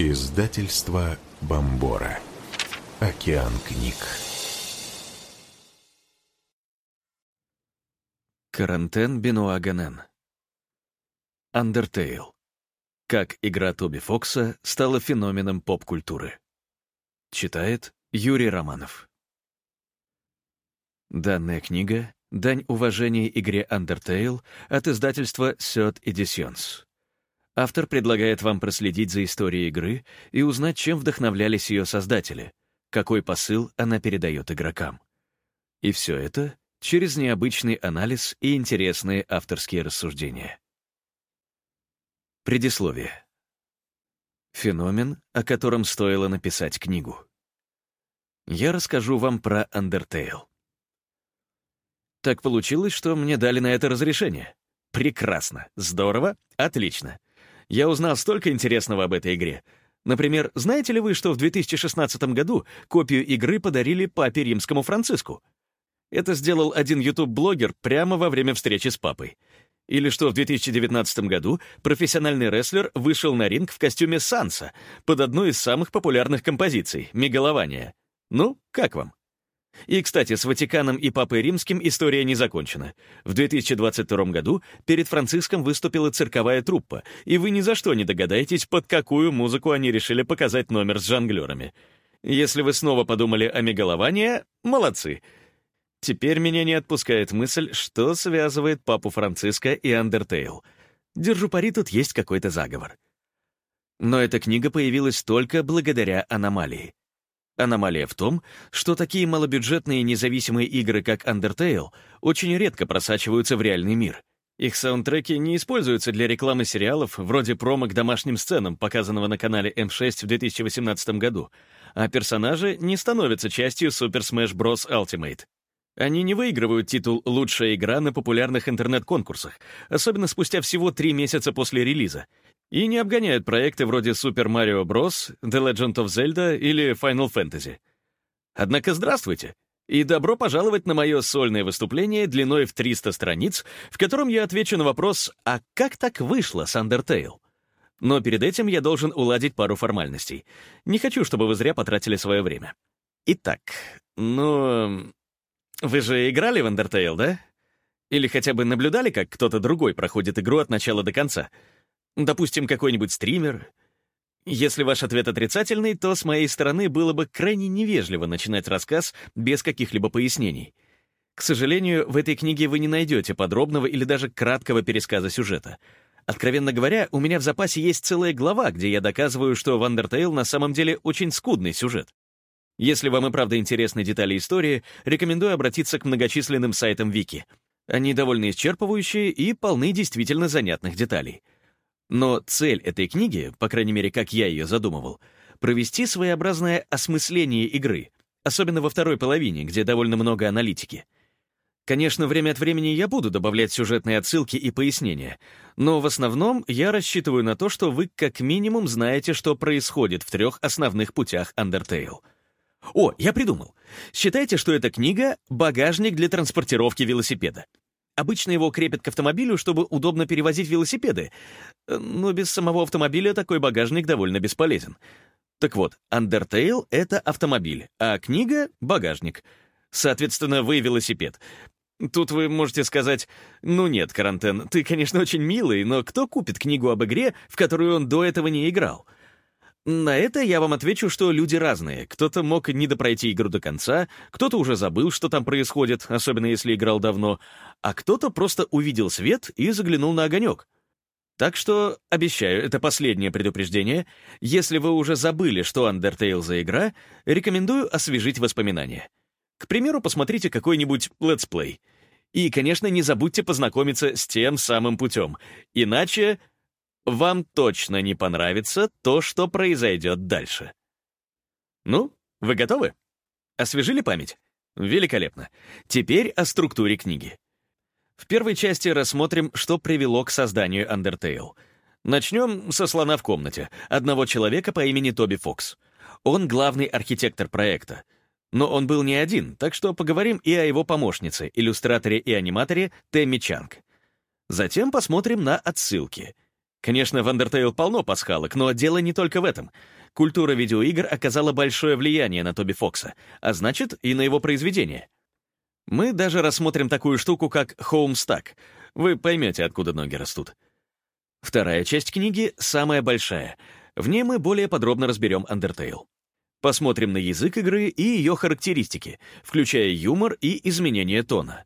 Издательство Бомбора. Океан книг. Карантен Бенуаганен. Undertale. Как игра Тоби Фокса стала феноменом поп-культуры. Читает Юрий Романов. Данная книга — дань уважения игре Undertale от издательства Third Editions. Автор предлагает вам проследить за историей игры и узнать, чем вдохновлялись ее создатели, какой посыл она передает игрокам. И все это через необычный анализ и интересные авторские рассуждения. Предисловие. Феномен, о котором стоило написать книгу. Я расскажу вам про Undertale. Так получилось, что мне дали на это разрешение. Прекрасно, здорово, отлично я узнал столько интересного об этой игре. Например, знаете ли вы, что в 2016 году копию игры подарили папе римскому Франциску? Это сделал один YouTube-блогер прямо во время встречи с папой. Или что в 2019 году профессиональный рестлер вышел на ринг в костюме Санса под одну из самых популярных композиций — «Мегалования». Ну, как вам? И, кстати, с Ватиканом и Папой Римским история не закончена. В 2022 году перед Франциском выступила цирковая труппа, и вы ни за что не догадаетесь, под какую музыку они решили показать номер с жонглерами. Если вы снова подумали о мегаловании, молодцы. Теперь меня не отпускает мысль, что связывает папу Франциска и Андертейл. Держу пари, тут есть какой-то заговор. Но эта книга появилась только благодаря аномалии. Аномалия в том, что такие малобюджетные независимые игры, как Undertale, очень редко просачиваются в реальный мир. Их саундтреки не используются для рекламы сериалов, вроде промо к домашним сценам, показанного на канале M6 в 2018 году, а персонажи не становятся частью Super Smash Bros. Ultimate. Они не выигрывают титул «Лучшая игра» на популярных интернет-конкурсах, особенно спустя всего три месяца после релиза, и не обгоняют проекты вроде Super Mario Bros., The Legend of Zelda или Final Fantasy. Однако здравствуйте, и добро пожаловать на мое сольное выступление длиной в 300 страниц, в котором я отвечу на вопрос «А как так вышло с Undertale?». Но перед этим я должен уладить пару формальностей. Не хочу, чтобы вы зря потратили свое время. Итак, ну... Вы же играли в Undertale, да? Или хотя бы наблюдали, как кто-то другой проходит игру от начала до конца — Допустим, какой-нибудь стример. Если ваш ответ отрицательный, то с моей стороны было бы крайне невежливо начинать рассказ без каких-либо пояснений. К сожалению, в этой книге вы не найдете подробного или даже краткого пересказа сюжета. Откровенно говоря, у меня в запасе есть целая глава, где я доказываю, что в Undertale на самом деле очень скудный сюжет. Если вам и правда интересны детали истории, рекомендую обратиться к многочисленным сайтам Вики. Они довольно исчерпывающие и полны действительно занятных деталей. Но цель этой книги, по крайней мере, как я ее задумывал, провести своеобразное осмысление игры, особенно во второй половине, где довольно много аналитики. Конечно, время от времени я буду добавлять сюжетные отсылки и пояснения, но в основном я рассчитываю на то, что вы как минимум знаете, что происходит в трех основных путях Undertale. О, я придумал. Считайте, что эта книга — багажник для транспортировки велосипеда. Обычно его крепят к автомобилю, чтобы удобно перевозить велосипеды, но без самого автомобиля такой багажник довольно бесполезен. Так вот, Undertale — это автомобиль, а книга — багажник. Соответственно, вы велосипед. Тут вы можете сказать, ну нет, Карантен, ты, конечно, очень милый, но кто купит книгу об игре, в которую он до этого не играл? На это я вам отвечу, что люди разные. Кто-то мог не допройти игру до конца, кто-то уже забыл, что там происходит, особенно если играл давно, а кто-то просто увидел свет и заглянул на огонек. Так что, обещаю, это последнее предупреждение. Если вы уже забыли, что Undertale за игра, рекомендую освежить воспоминания. К примеру, посмотрите какой-нибудь летсплей. И, конечно, не забудьте познакомиться с тем самым путем. Иначе вам точно не понравится то, что произойдет дальше. Ну, вы готовы? Освежили память? Великолепно. Теперь о структуре книги. В первой части рассмотрим, что привело к созданию Undertale. Начнем со слона в комнате, одного человека по имени Тоби Фокс. Он главный архитектор проекта. Но он был не один, так что поговорим и о его помощнице, иллюстраторе и аниматоре Тэмми Чанг. Затем посмотрим на отсылки — Конечно, в Undertale полно пасхалок, но дело не только в этом. Культура видеоигр оказала большое влияние на Тоби Фокса, а значит, и на его произведение. Мы даже рассмотрим такую штуку, как Homestuck. Вы поймете, откуда ноги растут. Вторая часть книги самая большая. В ней мы более подробно разберем Undertale. Посмотрим на язык игры и ее характеристики, включая юмор и изменение тона.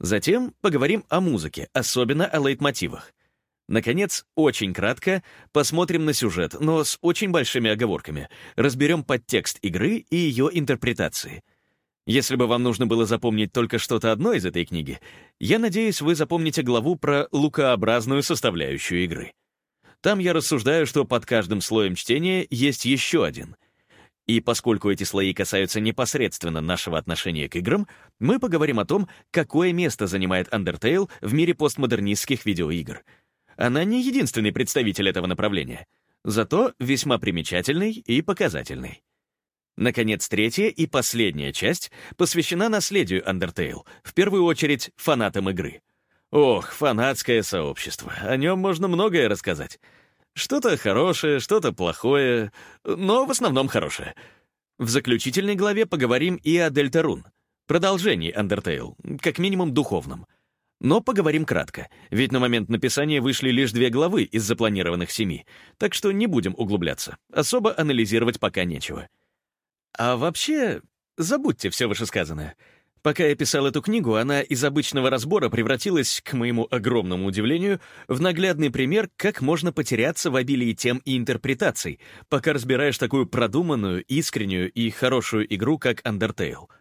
Затем поговорим о музыке, особенно о лейтмотивах. Наконец, очень кратко, посмотрим на сюжет, но с очень большими оговорками. Разберем подтекст игры и ее интерпретации. Если бы вам нужно было запомнить только что-то одно из этой книги, я надеюсь, вы запомните главу про лукообразную составляющую игры. Там я рассуждаю, что под каждым слоем чтения есть еще один. И поскольку эти слои касаются непосредственно нашего отношения к играм, мы поговорим о том, какое место занимает Undertale в мире постмодернистских видеоигр — она не единственный представитель этого направления, зато весьма примечательный и показательный. Наконец, третья и последняя часть посвящена наследию Undertale, в первую очередь фанатам игры. Ох, фанатское сообщество, о нем можно многое рассказать. Что-то хорошее, что-то плохое, но в основном хорошее. В заключительной главе поговорим и о Дельтарун, продолжении Undertale, как минимум духовном — но поговорим кратко, ведь на момент написания вышли лишь две главы из запланированных семи, так что не будем углубляться, особо анализировать пока нечего. А вообще, забудьте все вышесказанное. Пока я писал эту книгу, она из обычного разбора превратилась, к моему огромному удивлению, в наглядный пример, как можно потеряться в обилии тем и интерпретаций, пока разбираешь такую продуманную, искреннюю и хорошую игру, как Undertale —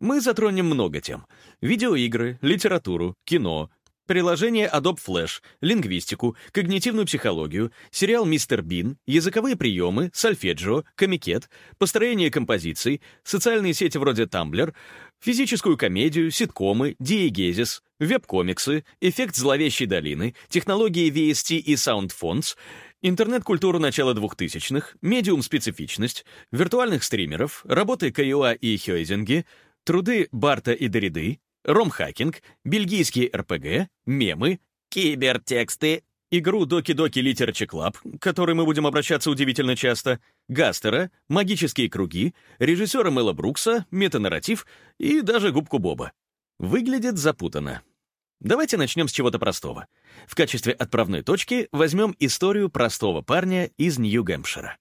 мы затронем много тем. Видеоигры, литературу, кино, приложение Adobe Flash, лингвистику, когнитивную психологию, сериал «Мистер Бин», языковые приемы, сольфеджио, комикет, построение композиций, социальные сети вроде Tumblr, физическую комедию, ситкомы, диегезис, веб-комиксы, эффект зловещей долины, технологии VST и SoundFonts, интернет-культуру начала 2000-х, медиум-специфичность, виртуальных стримеров, работы Кайоа и Хёйзинги — Труды Барта и Дориды, ромхакинг, бельгийский РПГ, мемы, кибертексты, игру Доки-Доки Literature Club, к которой мы будем обращаться удивительно часто, Гастера, магические круги, режиссера Мэла Брукса, метанарратив и даже губку Боба. Выглядит запутанно. Давайте начнем с чего-то простого. В качестве отправной точки возьмем историю простого парня из Нью-Гэмпшира.